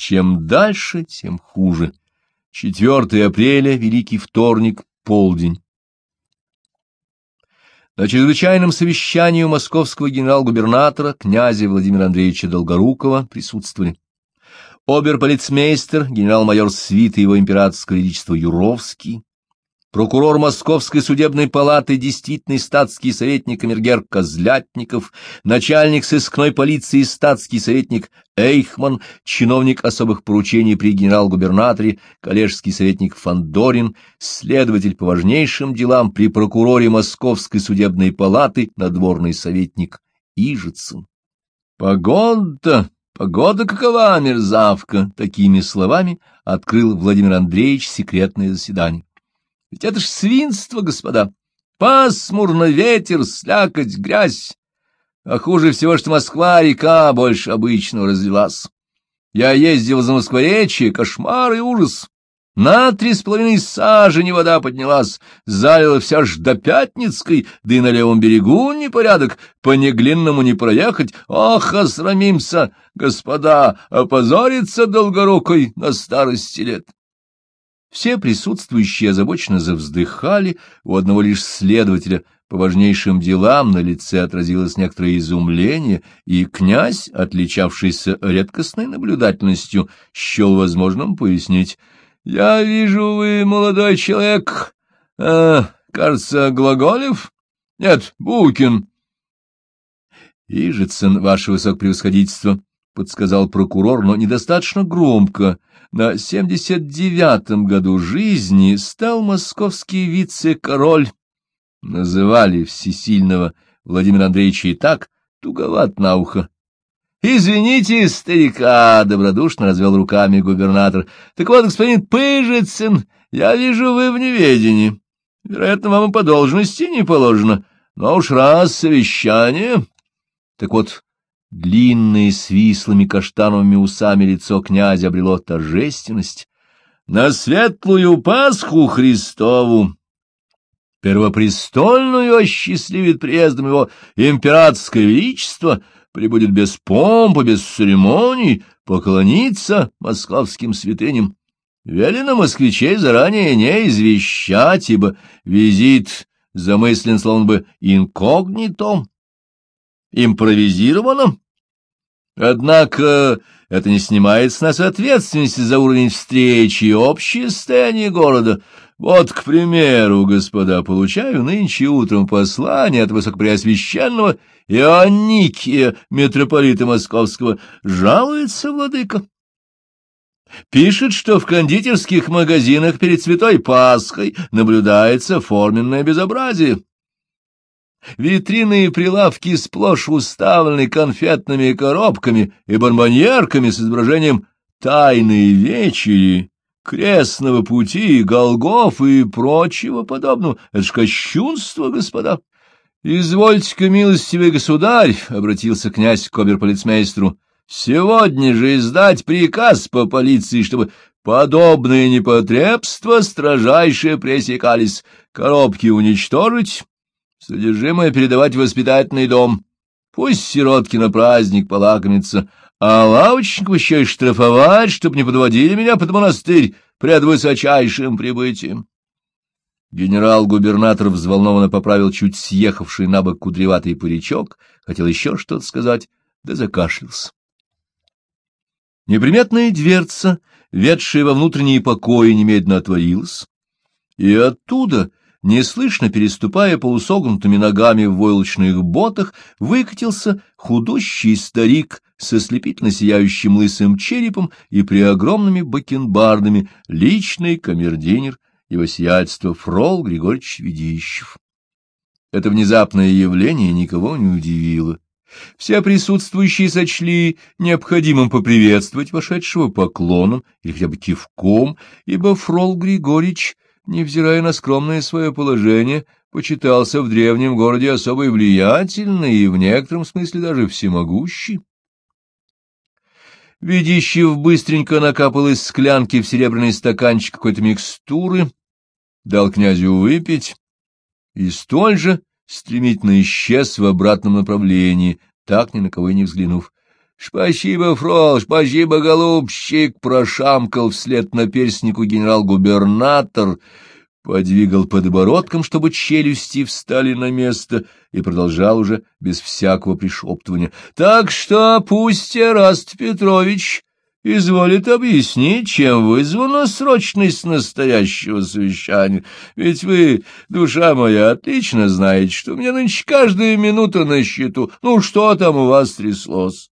Чем дальше, тем хуже. 4 апреля, Великий вторник, полдень. На чрезвычайном совещании у московского генерал-губернатора князя Владимира Андреевича Долгорукова присутствовали оберполицмейстер, генерал-майор свиты его императорского величества Юровский, прокурор Московской судебной палаты, действительный статский советник Эмергер Козлятников, начальник сыскной полиции статский советник Эйхман, чиновник особых поручений при генерал-губернаторе, коллежский советник Фандорин, следователь по важнейшим делам при прокуроре Московской судебной палаты, надворный советник Ижицын. Погода, погода какова, мерзавка! Такими словами открыл Владимир Андреевич секретное заседание. Ведь это ж свинство, господа. Пасмурно, ветер, слякоть, грязь. А хуже всего, что Москва-река больше обычного разлилась. Я ездил за Москворечье, кошмар и ужас. На три с половиной сажени вода поднялась, залила вся ж до Пятницкой, да и на левом берегу непорядок, по Неглинному не проехать. Ох, осрамимся, господа, опозориться долгорукой на старости лет. Все присутствующие озабоченно завздыхали, у одного лишь следователя по важнейшим делам на лице отразилось некоторое изумление, и князь, отличавшийся редкостной наблюдательностью, счел возможным пояснить. — Я вижу, вы молодой человек, э, кажется, Глаголев? — Нет, Букин. — Ижицын, ваше высокопревосходительство, — подсказал прокурор, но недостаточно громко. На семьдесят девятом году жизни стал московский вице-король. Называли всесильного Владимира Андреевича и так, туговат на ухо. — Извините, старика, — добродушно развел руками губернатор. — Так вот, господин Пыжицын, я вижу, вы в неведении. Вероятно, вам и по должности не положено. Но уж раз совещание... Так вот, Длинное с вислыми каштановыми усами лицо князя обрело торжественность. На светлую Пасху Христову, первопрестольную осчастливит приездом его императорское величество, прибудет без помпы, без церемоний, поклониться московским святыням. Велено москвичей заранее не извещать, ибо визит замыслен словно бы инкогнитом импровизировано. Однако это не снимает с нас ответственности за уровень встречи и общее состояние города. Вот, к примеру, господа, получаю нынче утром послание от высокопреосвященного Ионикия, митрополита Московского. Жалуется владыка. Пишет, что в кондитерских магазинах перед Святой Пасхой наблюдается форменное безобразие. Витрины и прилавки сплошь уставлены конфетными коробками и бомбоньерками с изображением тайной вечери, крестного пути, голгов и прочего подобного. Это ж кощунство, господа. — Извольте-ка, милостивый государь, — обратился князь к оберполицмейстру, — сегодня же издать приказ по полиции, чтобы подобные непотребства строжайше пресекались, коробки уничтожить, Содержимое передавать в воспитательный дом. Пусть сиротки на праздник полакомятся, а лавочников еще и штрафовать, чтоб не подводили меня под монастырь пред высочайшим прибытием. Генерал-губернатор взволнованно поправил чуть съехавший на бок кудреватый паричок, хотел еще что-то сказать, да закашлялся. Неприметная дверца, ведшая во внутренние покои, немедленно отворилась, и оттуда неслышно переступая полусогнутыми ногами в войлочных ботах, выкатился худущий старик со слепительно сияющим лысым черепом и преогромными бакенбардами, личный камердинер его сиятельства Фрол Григорьевич Ведищев. Это внезапное явление никого не удивило. Все присутствующие сочли необходимым поприветствовать вошедшего поклоном или хотя бы кивком, ибо Фрол Григорьевич — невзирая на скромное свое положение, почитался в древнем городе особо влиятельный и в некотором смысле даже всемогущий. Ведищев быстренько накапал из склянки в серебряный стаканчик какой-то микстуры, дал князю выпить и столь же стремительно исчез в обратном направлении, так ни на кого и не взглянув. — Спасибо, фрол, спасибо, голубчик! — прошамкал вслед наперснику генерал-губернатор, подвигал подбородком, чтобы челюсти встали на место, и продолжал уже без всякого пришептывания. — Так что пусть Раст Петрович изволит объяснить, чем вызвана срочность настоящего совещания. Ведь вы, душа моя, отлично знаете, что у меня нынче каждая минута на счету. Ну, что там у вас тряслось?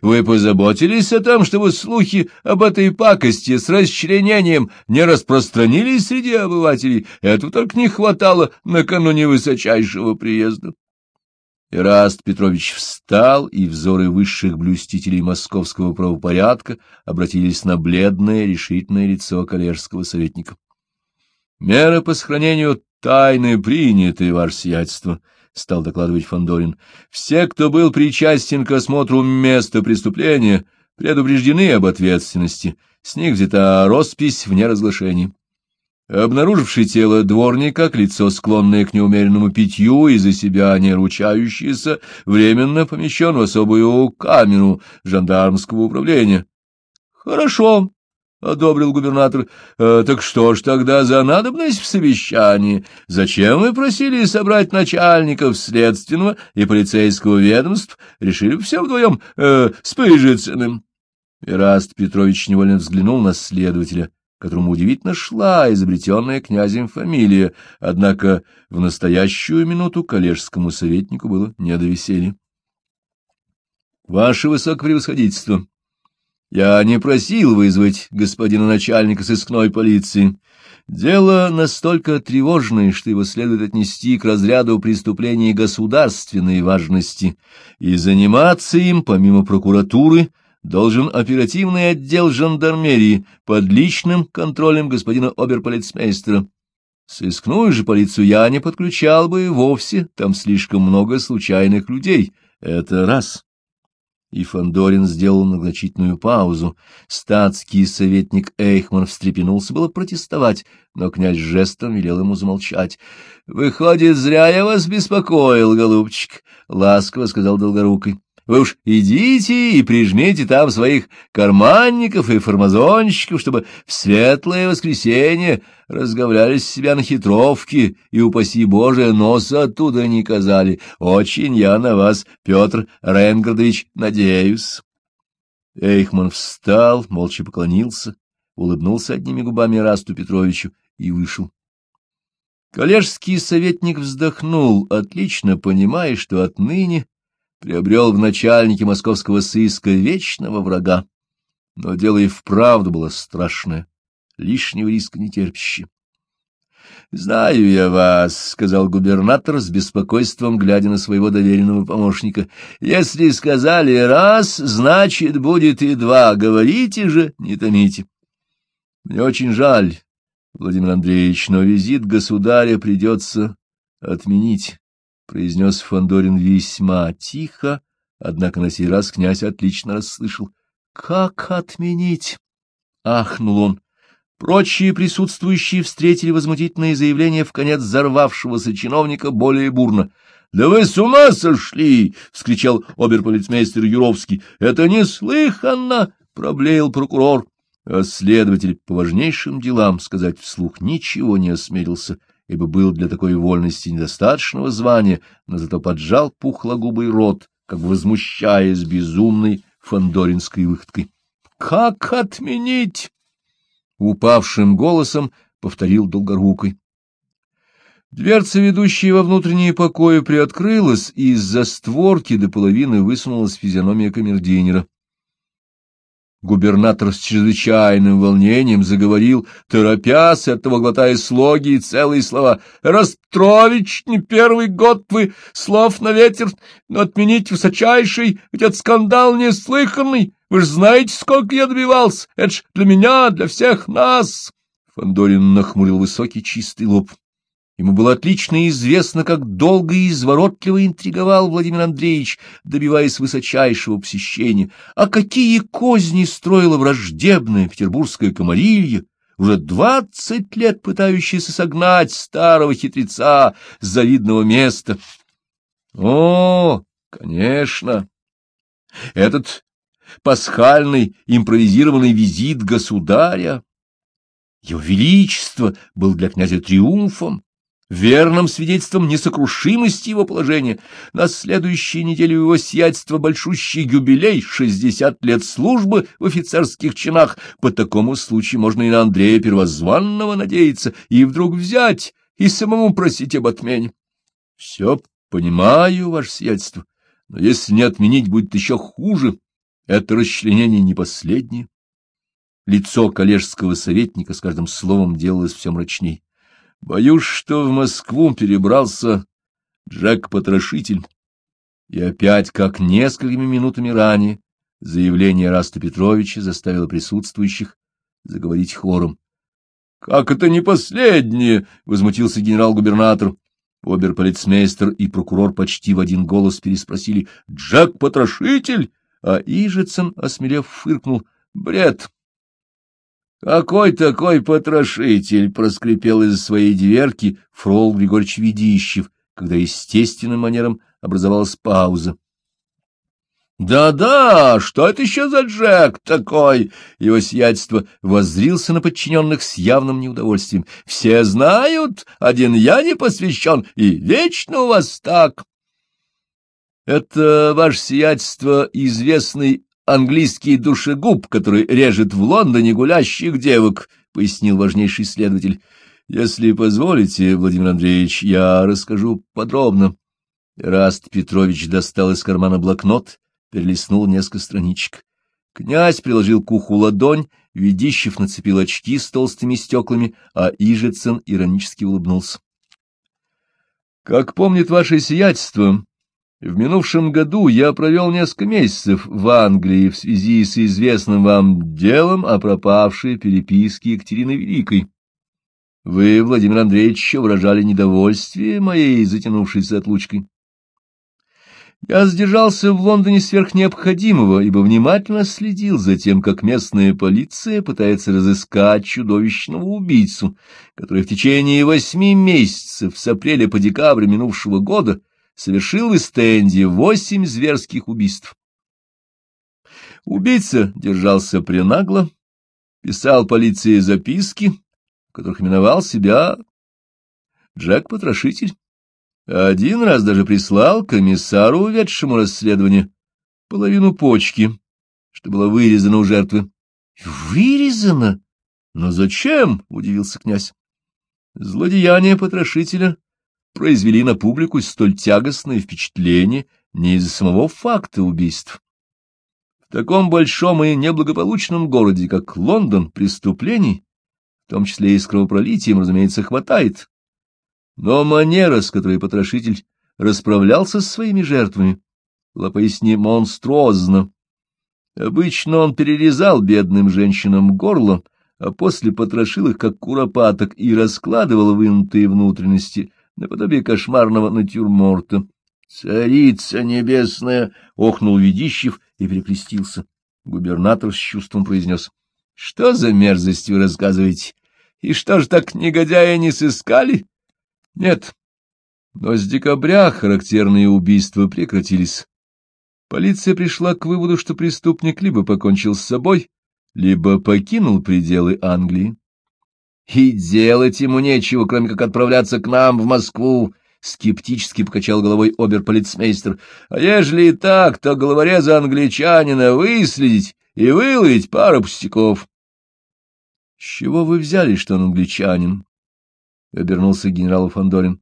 Вы позаботились о том, чтобы слухи об этой пакости с расчленением не распространились среди обывателей. Этого только не хватало накануне высочайшего приезда. Ираст Петрович встал, и взоры высших блюстителей московского правопорядка обратились на бледное, решительное лицо коллежского советника. — Меры по сохранению тайны приняты, ваше сиятельство, — стал докладывать Фандорин. Все, кто был причастен к осмотру места преступления, предупреждены об ответственности. С них взята роспись вне разглашений. Обнаруживший тело дворник, как лицо, склонное к неумеренному питью и за себя не ручающееся, временно помещен в особую камеру жандармского управления. — Хорошо, — одобрил губернатор. «Э, — Так что ж тогда за надобность в совещании? Зачем вы просили собрать начальников следственного и полицейского ведомств? Решили все вдвоем э, с Пыжицыным. Ираст Петрович невольно взглянул на следователя, которому удивительно шла изобретенная князем фамилия, однако в настоящую минуту коллежскому советнику было не до веселья. — Ваше высокопревосходительство! — я не просил вызвать господина начальника сыскной полиции. Дело настолько тревожное, что его следует отнести к разряду преступлений государственной важности, и заниматься им, помимо прокуратуры, должен оперативный отдел жандармерии под личным контролем господина оберполицмейстера. Сыскную же полицию я не подключал бы вовсе, там слишком много случайных людей. Это раз. И Фандорин сделал многочительную паузу. Статский советник Эйхман встрепенулся было протестовать, но князь жестом велел ему замолчать. — Выходит, зря я вас беспокоил, голубчик, — ласково сказал Долгорукой. Вы уж идите и прижмите там своих карманников и формазонщиков, чтобы в светлое воскресенье разговлялись себя на хитровке и, упаси Боже, носа оттуда не казали. Очень я на вас, Петр Ренгардович, надеюсь. Эйхман встал, молча поклонился, улыбнулся одними губами Расту Петровичу и вышел. Коллежский советник вздохнул, отлично понимая, что отныне приобрел в начальнике московского сыска вечного врага. Но дело и вправду было страшное, лишнего риска не терпящее. — Знаю я вас, — сказал губернатор с беспокойством, глядя на своего доверенного помощника. — Если сказали раз, значит, будет и два. Говорите же, не томите. — Мне очень жаль, Владимир Андреевич, но визит государя придется отменить произнес Фандорин весьма тихо, однако на сей раз князь отлично расслышал. — Как отменить? — ахнул он. Прочие присутствующие встретили возмутительное заявление в конец взорвавшегося чиновника более бурно. — Да вы с ума сошли! — вскричал оберполицмейстер Юровский. — Это неслыханно! — проблеял прокурор. А следователь по важнейшим делам сказать вслух ничего не осмелился — ибо был для такой вольности недостаточного звания, но зато поджал пухлогубый рот, как возмущаясь безумной фандоринской выходкой. — Как отменить? — упавшим голосом повторил Долгорукой. Дверца, ведущая во внутренние покои, приоткрылась, и из-за створки до половины высунулась физиономия камердинера. Губернатор с чрезвычайным волнением заговорил, торопясь, оттого глотая слоги и целые слова. — Рострович, не первый год вы слов на ветер, но отменить высочайший, ведь это скандал неслыханный. Вы же знаете, сколько я добивался. Это ж для меня, для всех нас. Фандорин нахмурил высокий чистый лоб. Ему было отлично известно, как долго и изворотливо интриговал Владимир Андреевич, добиваясь высочайшего посещения, а какие козни строила враждебная петербургская комарилья, уже двадцать лет пытающаяся согнать старого хитреца с завидного места. О, конечно! Этот пасхальный импровизированный визит государя. Его величество был для князя триумфом, верным свидетельством несокрушимости его положения. На следующей неделе его сиятельства большущий юбилей, шестьдесят лет службы в офицерских чинах. По такому случаю можно и на Андрея Первозванного надеяться, и вдруг взять и самому просить об отмене. Все понимаю, ваше сиятельство, но если не отменить, будет еще хуже. Это расчленение не последнее. Лицо коллежского советника с каждым словом делалось все мрачней. Боюсь, что в Москву перебрался Джек-потрошитель. И опять, как несколькими минутами ранее, заявление Раста Петровича заставило присутствующих заговорить хором. — Как это не последнее? — возмутился генерал-губернатор. Оберполицмейстер и прокурор почти в один голос переспросили. — Джек-потрошитель? А Ижицын, осмелев, фыркнул. — Бред! «Какой такой потрошитель?» — проскрипел из своей дверки Фрол Григорьевич Ведищев, когда естественным манером образовалась пауза. «Да-да, что это еще за Джек такой?» Его сиятельство воззрился на подчиненных с явным неудовольствием. «Все знают, один я не посвящен, и вечно у вас так». «Это ваше сиятельство известный английский душегуб, который режет в Лондоне гулящих девок, — пояснил важнейший следователь. — Если позволите, Владимир Андреевич, я расскажу подробно. Раст Петрович достал из кармана блокнот, перелистнул несколько страничек. Князь приложил к уху ладонь, Ведищев нацепил очки с толстыми стеклами, а Ижицын иронически улыбнулся. — Как помнит ваше сиятельство, в минувшем году я провел несколько месяцев в Англии в связи с известным вам делом о пропавшей переписке Екатерины Великой. Вы, Владимир Андреевич, выражали недовольствие моей затянувшейся отлучкой. Я сдержался в Лондоне сверх необходимого, ибо внимательно следил за тем, как местная полиция пытается разыскать чудовищного убийцу, который в течение восьми месяцев с апреля по декабрь минувшего года совершил в Эстенде восемь зверских убийств. Убийца держался пренагло, писал полиции записки, в которых именовал себя Джек-потрошитель. Один раз даже прислал комиссару, уведшему расследование, половину почки, что было вырезано у жертвы. — Вырезано? Но зачем? — удивился князь. Злодеяние потрошителя произвели на публику столь тягостное впечатление не из-за самого факта убийств. В таком большом и неблагополучном городе, как Лондон, преступлений, в том числе и с кровопролитием, разумеется, хватает. Но манера, с которой потрошитель расправлялся с своими жертвами, была поясни монструозна. Обычно он перерезал бедным женщинам горло, а после потрошил их, как куропаток, и раскладывал вынутые внутренности — наподобие кошмарного натюрморта. «Царица небесная!» — охнул Ведищев и перекрестился. Губернатор с чувством произнес. — Что за мерзость вы рассказываете? И что ж так негодяя не сыскали? — Нет. Но с декабря характерные убийства прекратились. Полиция пришла к выводу, что преступник либо покончил с собой, либо покинул пределы Англии. И делать ему нечего, кроме как отправляться к нам в Москву, — скептически покачал головой оберполицмейстер. — А ежели и так, то головореза англичанина выследить и выловить пару пустяков. — С чего вы взяли, что он англичанин? — обернулся генерал Фандорин.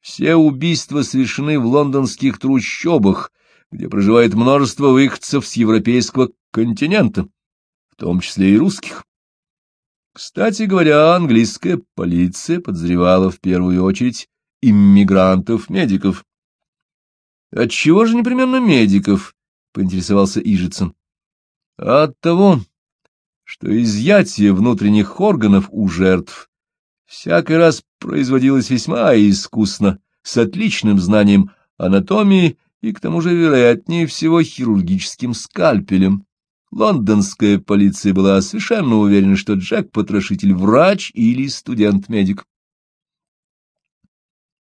Все убийства совершены в лондонских трущобах, где проживает множество выходцев с европейского континента, в том числе и русских. Кстати говоря, английская полиция подозревала в первую очередь иммигрантов-медиков. — Отчего же непременно медиков? — поинтересовался Ижицын. — От того, что изъятие внутренних органов у жертв всякий раз производилось весьма искусно, с отличным знанием анатомии и, к тому же, вероятнее всего, хирургическим скальпелем. Лондонская полиция была совершенно уверена, что Джек — потрошитель врач или студент-медик.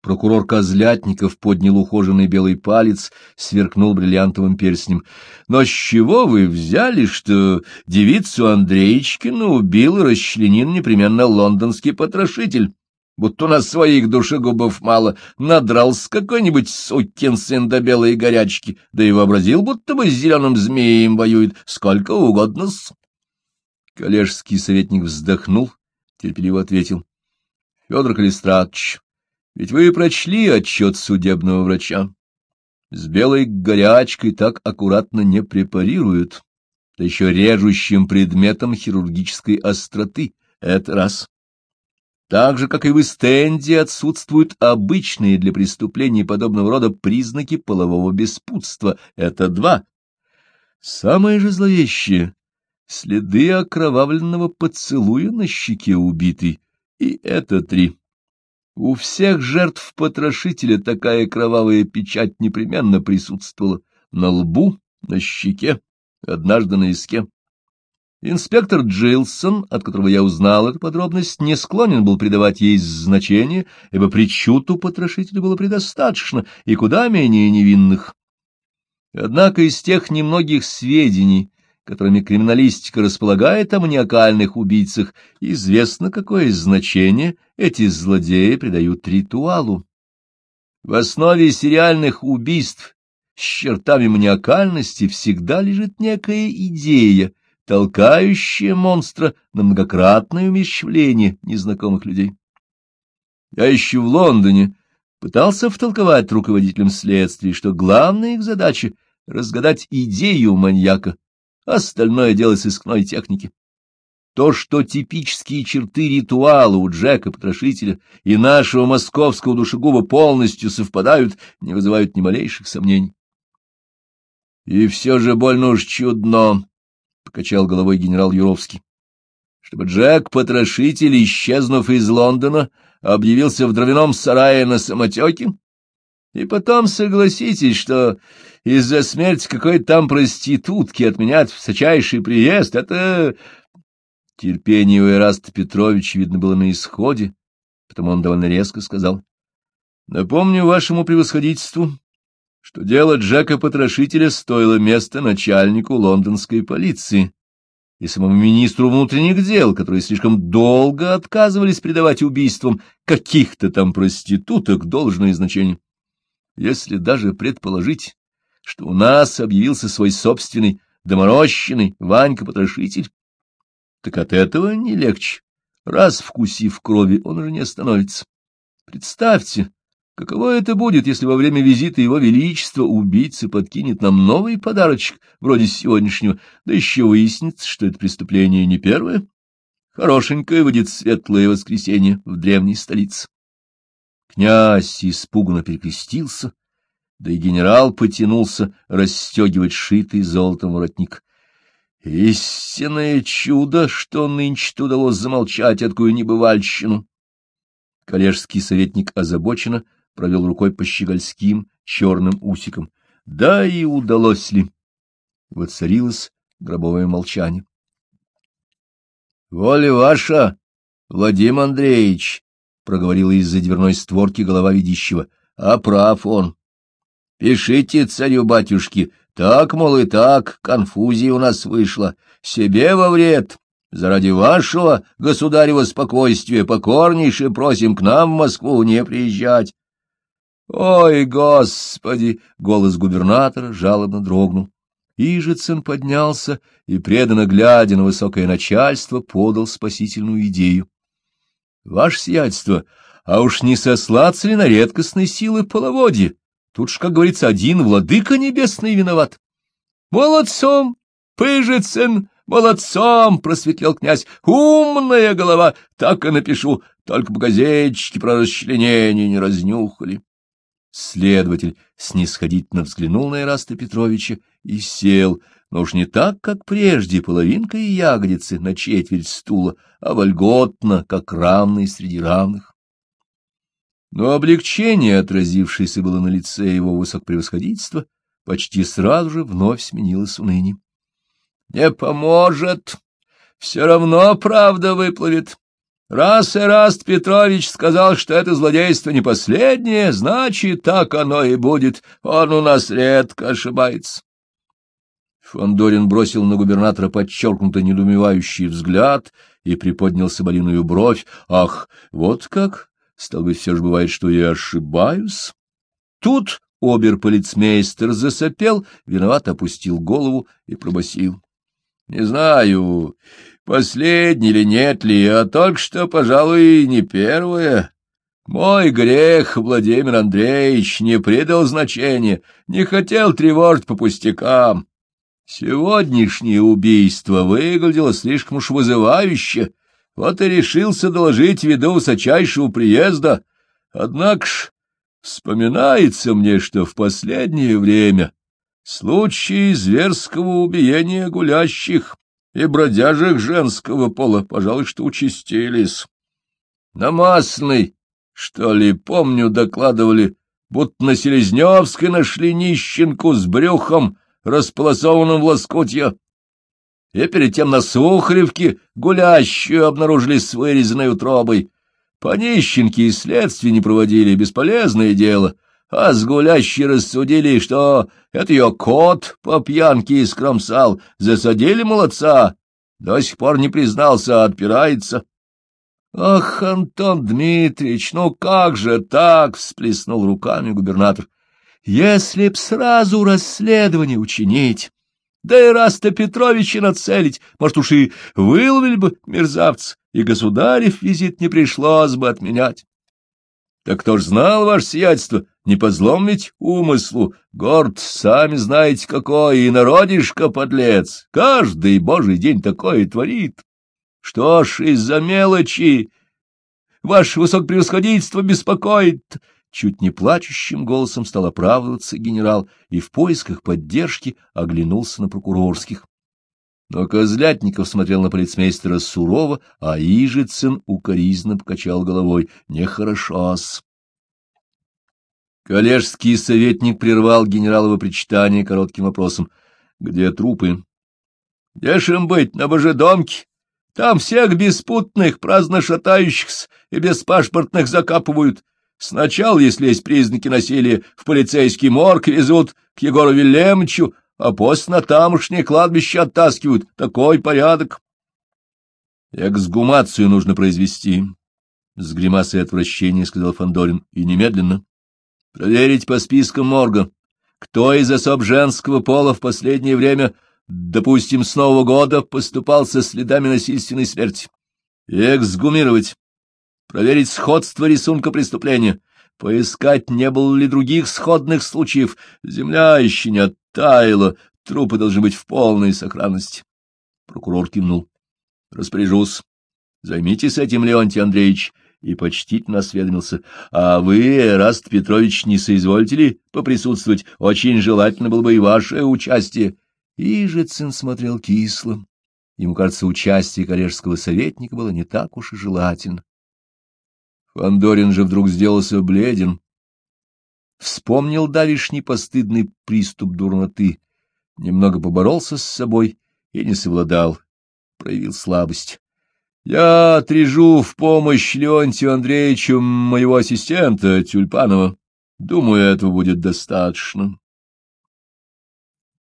Прокурор Козлятников поднял ухоженный белый палец, сверкнул бриллиантовым перстнем. — Но с чего вы взяли, что девицу Андреечкину убил и расчленил непременно лондонский потрошитель? Будто у нас своих душегубов мало, надрался какой-нибудь сукин сын до белой горячки, да и вообразил, будто бы с зеленым змеем воюет, сколько угодно -с. Коллежский советник вздохнул, терпеливо ответил. — Федор Калистратович, ведь вы прочли отчет судебного врача. С белой горячкой так аккуратно не препарируют, да еще режущим предметом хирургической остроты. Это раз. Так же, как и в стенде, отсутствуют обычные для преступлений подобного рода признаки полового беспутства. Это два. Самое же зловещее — следы окровавленного поцелуя на щеке убитой. И это три. У всех жертв потрошителя такая кровавая печать непременно присутствовала на лбу, на щеке, однажды на иске. Инспектор Джилсон, от которого я узнал эту подробность, не склонен был придавать ей значение, ибо причуд у потрошителя было предостаточно и куда менее невинных. Однако из тех немногих сведений, которыми криминалистика располагает о маниакальных убийцах, известно, какое значение эти злодеи придают ритуалу. В основе сериальных убийств с чертами маниакальности всегда лежит некая идея, толкающая монстра на многократное умещение незнакомых людей. Я еще в Лондоне пытался втолковать руководителям следствия, что главная их задача — разгадать идею маньяка, остальное дело сыскной техники. То, что типические черты ритуала у Джека-потрошителя и нашего московского душегуба полностью совпадают, не вызывают ни малейших сомнений. — И все же больно уж чудно, — покачал головой генерал Юровский, — чтобы Джек-потрошитель, исчезнув из Лондона, объявился в дровяном сарае на самотеке, и потом согласитесь, что из-за смерти какой-то там проститутки отменять высочайший приезд — это... Терпение у Ираста Петровича, видно, было на исходе, потому он довольно резко сказал. — Напомню вашему превосходительству, что дело Джека-потрошителя стоило место начальнику лондонской полиции и самому министру внутренних дел, которые слишком долго отказывались придавать убийствам каких-то там проституток должное значение. Если даже предположить, что у нас объявился свой собственный доморощенный Ванька-потрошитель, так от этого не легче. Раз вкусив крови, он уже не остановится. Представьте, каково это будет, если во время визита его величества убийца подкинет нам новый подарочек, вроде сегодняшнего, да еще выяснится, что это преступление не первое. Хорошенькое выйдет светлое воскресенье в древней столице. Князь испуганно перекрестился, да и генерал потянулся расстегивать шитый золотом воротник. Истинное чудо, что нынче удалось замолчать такую небывальщину. Коллежский советник озабоченно провел рукой по щегольским черным усикам. Да и удалось ли? Воцарилось гробовое молчание. — Воля ваша, Владимир Андреевич, проговорила из-за дверной створки голова ведищего. — А прав он. — Пишите царю-батюшке, так, мол, и так, конфузия у нас вышла. Себе во вред. Заради вашего государева спокойствия покорнейше просим к нам в Москву не приезжать. «Ой, Господи!» — голос губернатора жалобно дрогнул. Ижицын поднялся и, преданно глядя на высокое начальство, подал спасительную идею. Ваше сиятельство, а уж не сослаться ли на редкостные силы половодья? Тут ж, как говорится, один владыка небесный виноват. Молодцом, Пыжицын, молодцом, просветлел князь. Умная голова, так и напишу, только бы газетчики про расчленение не разнюхали. Следователь снисходительно взглянул на Ираста Петровича и сел, но уж не так, как прежде, половинка и ягодицы на четверть стула, а вольготно, как равный среди равных. Но облегчение, отразившееся было на лице его высокопревосходительства, почти сразу же вновь сменилось унынием. — Не поможет, все равно правда выплывет. Раз Эраст Петрович сказал, что это злодейство не последнее, значит, так оно и будет. Он у нас редко ошибается. Фандорин бросил на губернатора подчеркнуто недоумевающий взгляд и приподнял соболиную бровь. Ах, вот как! Стал быть, все же бывает, что я ошибаюсь. Тут обер-полицмейстер засопел, виновато опустил голову и пробасил. — Не знаю, последний ли нет ли, а только что, пожалуй, не первое. Мой грех, Владимир Андреевич, не придал значения, не хотел тревожить по пустякам. Сегодняшнее убийство выглядело слишком уж вызывающе, вот и решился доложить ввиду высочайшего приезда. Однако ж вспоминается мне, что в последнее время случаи зверского убиения гулящих и бродяжек женского пола, пожалуй, что участились. На Масной, что ли, помню, докладывали, будто на Селезневской нашли нищенку с брюхом, располосованным в лоскутья, и перед тем на Сухаревке гулящую обнаружили с вырезанной утробой. По нищенке и следствие не проводили, бесполезное дело, а с гулящей рассудили, что это ее кот по пьянке искромсал, засадили молодца, до сих пор не признался, а отпирается. — Ах, Антон Дмитриевич, ну как же так? — всплеснул руками губернатор. Если б сразу расследование учинить, да и Раста Петровича нацелить, может, уж и выловили бы мерзавца, и государев визит не пришлось бы отменять. Так кто ж знал, ваше сиятельство, не по злом ведь умыслу, горд, сами знаете какой, и народишко подлец, каждый божий день такое творит. Что ж, из-за мелочи ваше высокопревосходительство беспокоит, Чуть не плачущим голосом стал оправдываться генерал и в поисках поддержки оглянулся на прокурорских. Но Козлятников смотрел на полицмейстера сурово, а Ижицын укоризненно покачал головой. Нехорошо-с. Коллежский советник прервал генералово причитание коротким вопросом. — Где трупы? — Где ж им быть, на божедомке? Там всех беспутных, праздно шатающихся и беспашпортных закапывают. Сначала, если есть признаки насилия, в полицейский морг везут к Егору Вильямовичу, а после на тамошнее кладбище оттаскивают. Такой порядок. Эксгумацию нужно произвести, — с гримасой отвращения сказал Фандорин, — и немедленно. Проверить по спискам морга, кто из особ женского пола в последнее время, допустим, с Нового года поступал со следами насильственной смерти. Эксгумировать проверить сходство рисунка преступления, поискать, не было ли других сходных случаев. Земля еще не оттаяла, трупы должны быть в полной сохранности. Прокурор кивнул. — Распоряжусь. Займитесь этим, Леонтий Андреевич, и почтительно осведомился. — А вы, Раст Петрович, не соизволите ли поприсутствовать? Очень желательно было бы и ваше участие. Ижицын смотрел кисло. Ему кажется, участие коллежского советника было не так уж и желательно. Фандорин же вдруг сделался бледен. Вспомнил давишний постыдный приступ дурноты, немного поборолся с собой и не совладал, проявил слабость. Я отрежу в помощь Леонтию Андреевичу моего ассистента Тюльпанова. Думаю, этого будет достаточно.